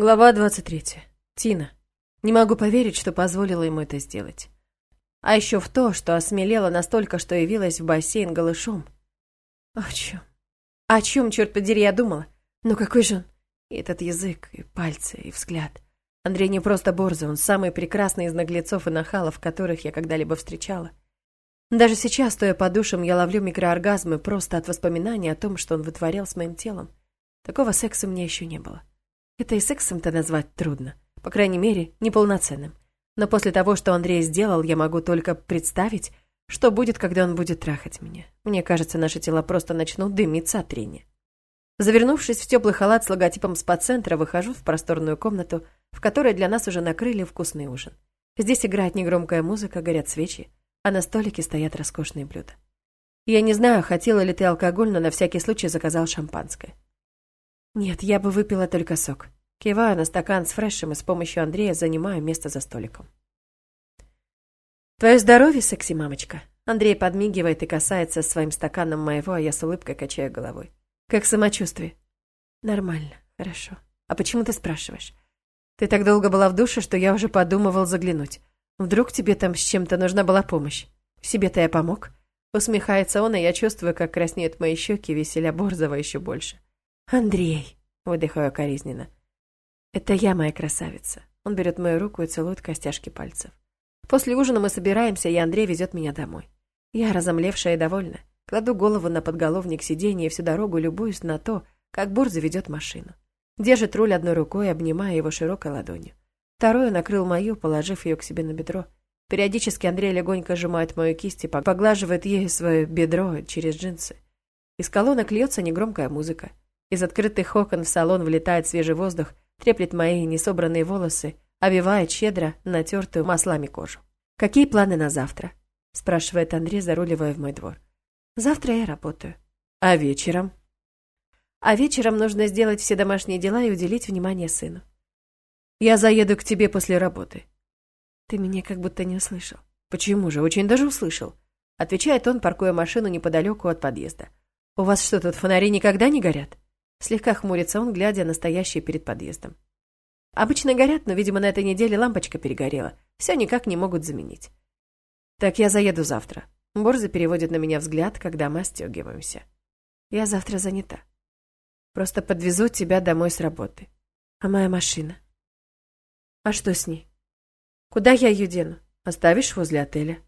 Глава 23. Тина. Не могу поверить, что позволила ему это сделать. А еще в то, что осмелела настолько, что явилась в бассейн голышом. О чем? О чем, черт подери, я думала? Ну какой же он? И этот язык, и пальцы, и взгляд. Андрей не просто борзый, он самый прекрасный из наглецов и нахалов, которых я когда-либо встречала. Даже сейчас, стоя по душам, я ловлю микрооргазмы просто от воспоминаний о том, что он вытворял с моим телом. Такого секса у меня еще не было. Это и сексом-то назвать трудно. По крайней мере, неполноценным. Но после того, что Андрей сделал, я могу только представить, что будет, когда он будет трахать меня. Мне кажется, наши тела просто начнут дымиться от трения. Завернувшись в теплый халат с логотипом спа-центра, выхожу в просторную комнату, в которой для нас уже накрыли вкусный ужин. Здесь играет негромкая музыка, горят свечи, а на столике стоят роскошные блюда. Я не знаю, хотела ли ты алкоголь, но на всякий случай заказал шампанское. Нет, я бы выпила только сок. Киваю на стакан с фрешем и с помощью Андрея занимаю место за столиком. Твое здоровье, секси-мамочка. Андрей подмигивает и касается своим стаканом моего, а я с улыбкой качаю головой. Как самочувствие? Нормально, хорошо. А почему ты спрашиваешь? Ты так долго была в душе, что я уже подумывал заглянуть. Вдруг тебе там с чем-то нужна была помощь? Себе-то я помог? Усмехается он, и я чувствую, как краснеют мои щеки, веселя Борзова еще больше. «Андрей!» — выдыхаю коризненно. «Это я, моя красавица». Он берет мою руку и целует костяшки пальцев. После ужина мы собираемся, и Андрей везет меня домой. Я, разомлевшая и довольна, кладу голову на подголовник сиденья и всю дорогу любуюсь на то, как Борза ведет машину. Держит руль одной рукой, обнимая его широкой ладонью. Вторую накрыл мою, положив ее к себе на бедро. Периодически Андрей легонько сжимает мою кисть и поглаживает ею свое бедро через джинсы. Из колонок льется негромкая музыка. Из открытых окон в салон влетает свежий воздух, треплет мои несобранные волосы, обивает щедро натертую маслами кожу. «Какие планы на завтра?» – спрашивает Андрей, заруливая в мой двор. «Завтра я работаю». «А вечером?» «А вечером нужно сделать все домашние дела и уделить внимание сыну». «Я заеду к тебе после работы». «Ты меня как будто не услышал». «Почему же? Очень даже услышал», – отвечает он, паркуя машину неподалеку от подъезда. «У вас что, тут фонари никогда не горят?» Слегка хмурится он, глядя на стоящие перед подъездом. Обычно горят, но, видимо, на этой неделе лампочка перегорела. Все никак не могут заменить. Так я заеду завтра. Борза переводит на меня взгляд, когда мы остегиваемся. Я завтра занята. Просто подвезу тебя домой с работы. А моя машина? А что с ней? Куда я ее дену? Оставишь возле отеля?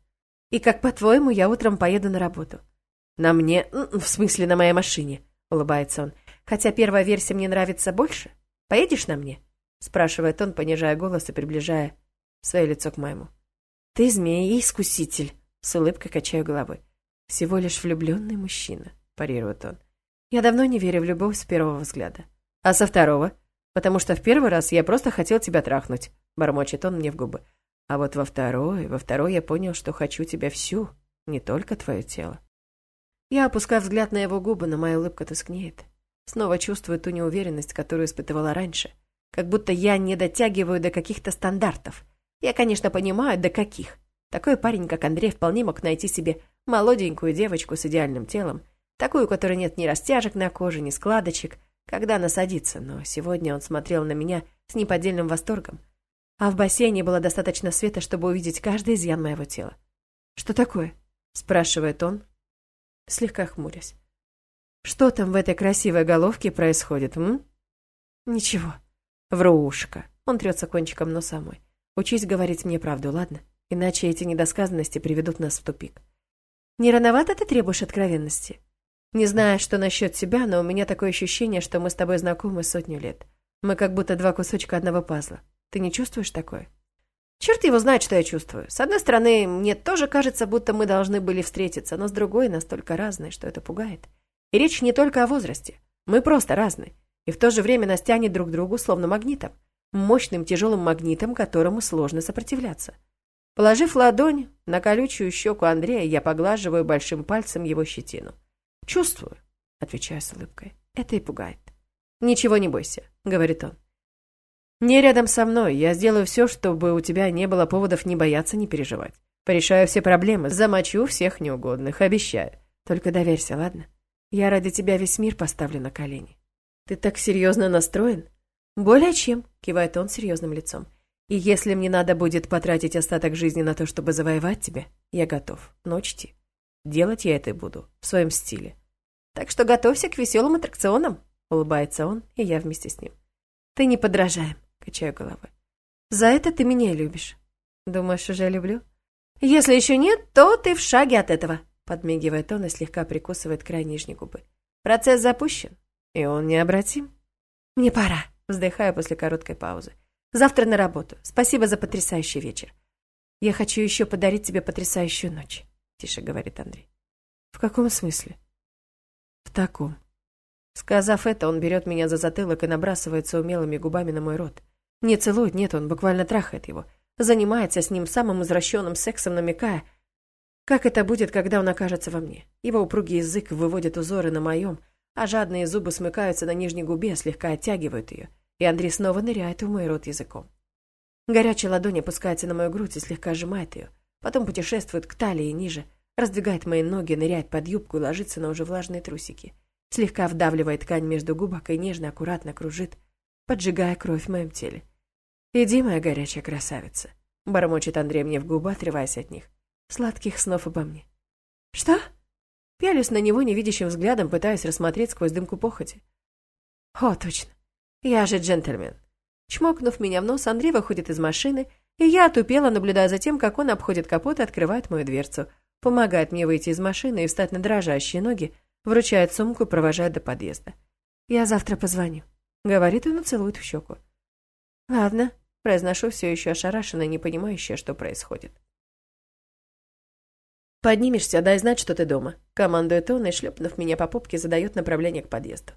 И как, по-твоему, я утром поеду на работу? На мне, в смысле, на моей машине, улыбается он. Хотя первая версия мне нравится больше. Поедешь на мне?» спрашивает он, понижая голос и приближая свое лицо к моему. «Ты змея и искуситель», с улыбкой качаю головой. «Всего лишь влюбленный мужчина», парирует он. «Я давно не верю в любовь с первого взгляда. А со второго? Потому что в первый раз я просто хотел тебя трахнуть», бормочет он мне в губы. А вот во второй, во второй я понял, что хочу тебя всю, не только твое тело. Я опускаю взгляд на его губы, но моя улыбка тускнеет. Снова чувствую ту неуверенность, которую испытывала раньше. Как будто я не дотягиваю до каких-то стандартов. Я, конечно, понимаю, до каких. Такой парень, как Андрей, вполне мог найти себе молоденькую девочку с идеальным телом, такую, у которой нет ни растяжек на коже, ни складочек, когда она садится, но сегодня он смотрел на меня с неподдельным восторгом. А в бассейне было достаточно света, чтобы увидеть каждый изъян моего тела. «Что такое?» – спрашивает он, слегка хмурясь. Что там в этой красивой головке происходит, м? Ничего. Врушка. Он трется кончиком носа мой. Учись говорить мне правду, ладно? Иначе эти недосказанности приведут нас в тупик. Не рановато ты требуешь откровенности? Не знаю, что насчет тебя, но у меня такое ощущение, что мы с тобой знакомы сотню лет. Мы как будто два кусочка одного пазла. Ты не чувствуешь такое? Черт его знает, что я чувствую. С одной стороны, мне тоже кажется, будто мы должны были встретиться, но с другой настолько разные, что это пугает. И речь не только о возрасте. Мы просто разные. И в то же время нас тянет друг к другу словно магнитом. Мощным тяжелым магнитом, которому сложно сопротивляться. Положив ладонь на колючую щеку Андрея, я поглаживаю большим пальцем его щетину. «Чувствую», — отвечаю с улыбкой. «Это и пугает». «Ничего не бойся», — говорит он. «Не рядом со мной. Я сделаю все, чтобы у тебя не было поводов не бояться, не переживать. Порешаю все проблемы, замочу всех неугодных, обещаю. Только доверься, ладно?» Я ради тебя весь мир поставлю на колени. Ты так серьезно настроен? «Более чем», — кивает он серьезным лицом. «И если мне надо будет потратить остаток жизни на то, чтобы завоевать тебя, я готов. Но учти, делать я это буду в своем стиле. Так что готовься к веселым аттракционам», — улыбается он, и я вместе с ним. «Ты не подражаем», — качаю головой. «За это ты меня любишь». «Думаешь, уже люблю?» «Если еще нет, то ты в шаге от этого», — подмигивает он и слегка прикусывает край нижней губы. «Процесс запущен, и он необратим». «Мне пора», — вздыхаю после короткой паузы. «Завтра на работу. Спасибо за потрясающий вечер. Я хочу еще подарить тебе потрясающую ночь», — тише говорит Андрей. «В каком смысле?» «В таком». Сказав это, он берет меня за затылок и набрасывается умелыми губами на мой рот. Не целует, нет, он буквально трахает его — занимается с ним самым извращенным сексом, намекая, как это будет, когда он окажется во мне. Его упругий язык выводит узоры на моем, а жадные зубы смыкаются на нижней губе, слегка оттягивают ее, и Андрей снова ныряет в мой рот языком. Горячая ладонь опускается на мою грудь и слегка сжимает ее, потом путешествует к талии ниже, раздвигает мои ноги, ныряет под юбку и ложится на уже влажные трусики, слегка вдавливает ткань между губок и нежно, аккуратно кружит, поджигая кровь в моем теле. «Иди, моя горячая красавица», — бормочет Андрей мне в губы, отрываясь от них. «Сладких снов обо мне». «Что?» Пялюсь на него невидящим взглядом, пытаясь рассмотреть сквозь дымку похоти. «О, точно. Я же джентльмен». Чмокнув меня в нос, Андрей выходит из машины, и я отупела, наблюдая за тем, как он обходит капот и открывает мою дверцу, помогает мне выйти из машины и встать на дрожащие ноги, вручает сумку и провожает до подъезда. «Я завтра позвоню», — говорит он и целует в щеку. «Ладно», Произношу все еще ошарашенно, не понимающая, что происходит. «Поднимешься, дай знать, что ты дома», — командует он и, шлепнув меня по попке, задает направление к подъезду.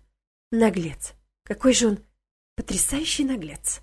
«Наглец! Какой же он потрясающий наглец!»